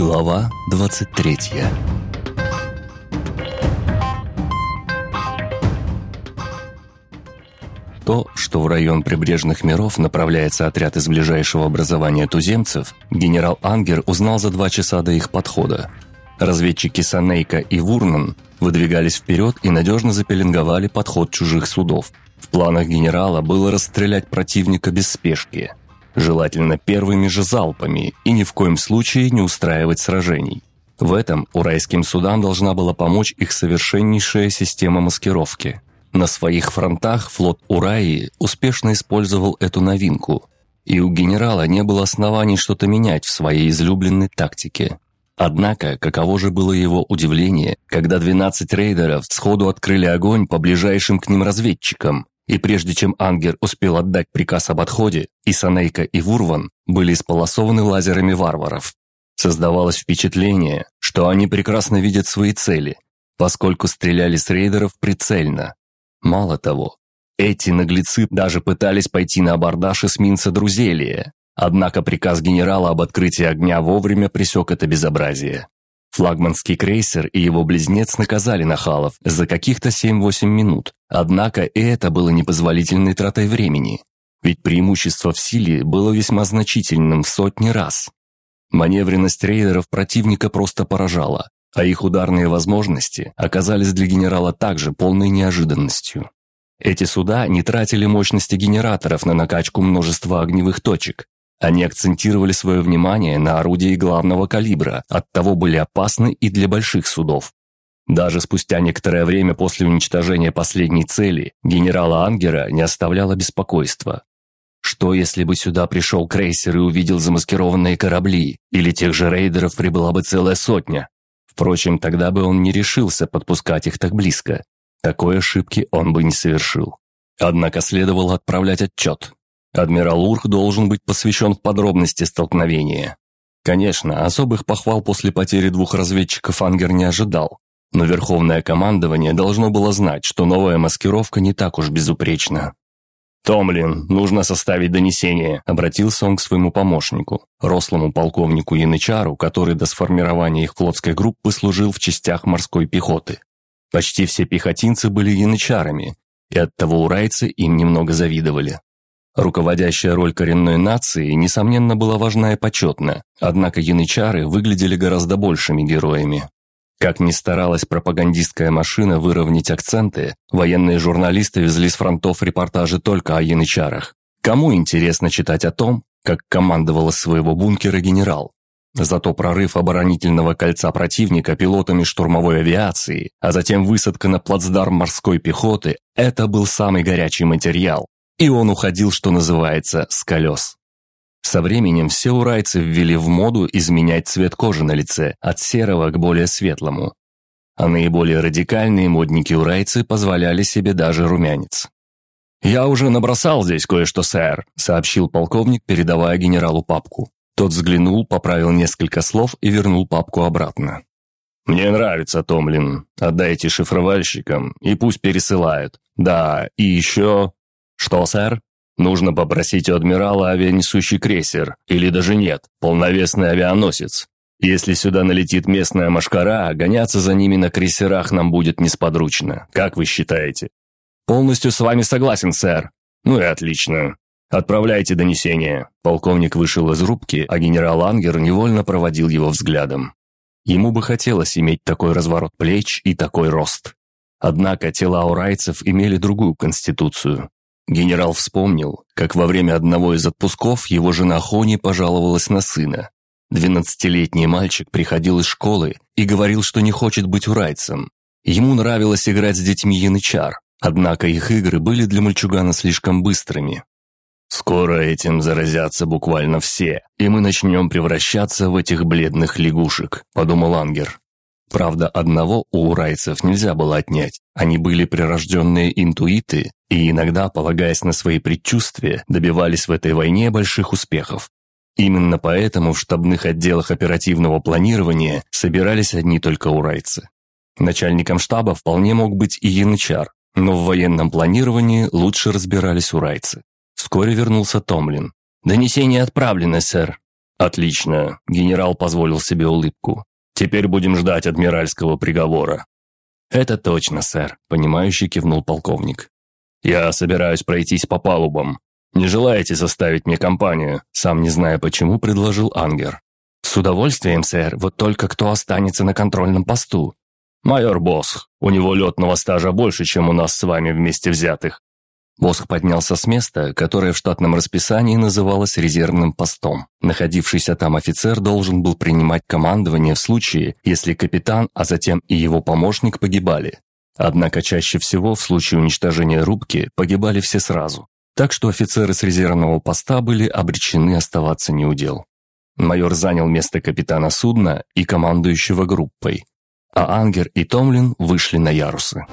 Глава 23 То, что в район прибрежных миров направляется отряд из ближайшего образования туземцев, генерал Ангер узнал за два часа до их подхода. Разведчики Санейка и Вурнан выдвигались вперед и надежно запеленговали подход чужих судов. В планах генерала было расстрелять противника без спешки – желательно первыми же залпами, и ни в коем случае не устраивать сражений. В этом урайским судам должна была помочь их совершеннейшая система маскировки. На своих фронтах флот Ураи успешно использовал эту новинку, и у генерала не было оснований что-то менять в своей излюбленной тактике. Однако, каково же было его удивление, когда 12 рейдеров сходу открыли огонь по ближайшим к ним разведчикам, и прежде чем Ангер успел отдать приказ об отходе, и Санейка, и Вурван были исполосованы лазерами варваров. Создавалось впечатление, что они прекрасно видят свои цели, поскольку стреляли с рейдеров прицельно. Мало того, эти наглецы даже пытались пойти на абордаж эсминца Друзелия, однако приказ генерала об открытии огня вовремя пресек это безобразие. Флагманский крейсер и его близнец наказали нахалов за каких-то 7-8 минут, однако и это было непозволительной тратой времени, ведь преимущество в силе было весьма значительным в сотни раз. Маневренность рейдеров противника просто поражала, а их ударные возможности оказались для генерала также полной неожиданностью. Эти суда не тратили мощности генераторов на накачку множества огневых точек, они акцентировали свое внимание на орудии главного калибра, оттого были опасны и для больших судов. Даже спустя некоторое время после уничтожения последней цели генерала Ангера не оставляло беспокойства. Что если бы сюда пришел крейсер и увидел замаскированные корабли, или тех же рейдеров прибыла бы целая сотня? Впрочем, тогда бы он не решился подпускать их так близко. Такой ошибки он бы не совершил. Однако следовало отправлять отчет, Адмирал Урх должен быть посвящен в подробности столкновения. Конечно, особых похвал после потери двух разведчиков Ангер не ожидал, но Верховное командование должно было знать, что новая маскировка не так уж безупречна. «Томлин, нужно составить донесение», – обратился он к своему помощнику, рослому полковнику Янычару, который до сформирования их флотской группы служил в частях морской пехоты. Почти все пехотинцы были янычарами, и оттого урайцы им немного завидовали. Руководящая роль коренной нации, несомненно, была важна и почетна, однако янычары выглядели гораздо большими героями. Как ни старалась пропагандистская машина выровнять акценты, военные журналисты везли с фронтов репортажи только о янычарах. Кому интересно читать о том, как командовал из своего бункера генерал? Зато прорыв оборонительного кольца противника пилотами штурмовой авиации, а затем высадка на плацдарм морской пехоты – это был самый горячий материал, и он уходил, что называется, с колес. Со временем все урайцы ввели в моду изменять цвет кожи на лице от серого к более светлому. А наиболее радикальные модники-урайцы позволяли себе даже румянец. «Я уже набросал здесь кое-что, сэр», — сообщил полковник, передавая генералу папку. Тот взглянул, поправил несколько слов и вернул папку обратно. «Мне нравится Томлин. Отдайте шифровальщикам, и пусть пересылают. Да, и еще...» «Что, сэр?» «Нужно попросить у адмирала авианесущий крейсер, или даже нет, полновесный авианосец. Если сюда налетит местная машкара, гоняться за ними на крейсерах нам будет несподручно. Как вы считаете?» «Полностью с вами согласен, сэр». «Ну и отлично. Отправляйте донесение». Полковник вышел из рубки, а генерал Ангер невольно проводил его взглядом. Ему бы хотелось иметь такой разворот плеч и такой рост. Однако тела урайцев имели другую конституцию. Генерал вспомнил, как во время одного из отпусков его жена Хони пожаловалась на сына. Двенадцатилетний мальчик приходил из школы и говорил, что не хочет быть урайцем. Ему нравилось играть с детьми янычар, однако их игры были для мальчугана слишком быстрыми. «Скоро этим заразятся буквально все, и мы начнем превращаться в этих бледных лягушек», – подумал Ангер. Правда, одного у урайцев нельзя было отнять. Они были прирожденные интуиты и иногда, полагаясь на свои предчувствия, добивались в этой войне больших успехов. Именно поэтому в штабных отделах оперативного планирования собирались одни только урайцы. Начальником штаба вполне мог быть и янычар, но в военном планировании лучше разбирались урайцы. Вскоре вернулся Томлин. «Донесение отправлено, сэр». «Отлично», – генерал позволил себе улыбку. «Теперь будем ждать адмиральского приговора». «Это точно, сэр», – понимающе кивнул полковник. «Я собираюсь пройтись по палубам. Не желаете составить мне компанию?» Сам не зная почему, предложил Ангер. «С удовольствием, сэр, вот только кто останется на контрольном посту?» «Майор Босх. У него летного стажа больше, чем у нас с вами вместе взятых». Босх поднялся с места, которое в штатном расписании называлось резервным постом. Находившийся там офицер должен был принимать командование в случае, если капитан, а затем и его помощник погибали. Однако чаще всего в случае уничтожения рубки погибали все сразу. Так что офицеры с резервного поста были обречены оставаться неудел. Майор занял место капитана судна и командующего группой, а Ангер и Томлин вышли на ярусы.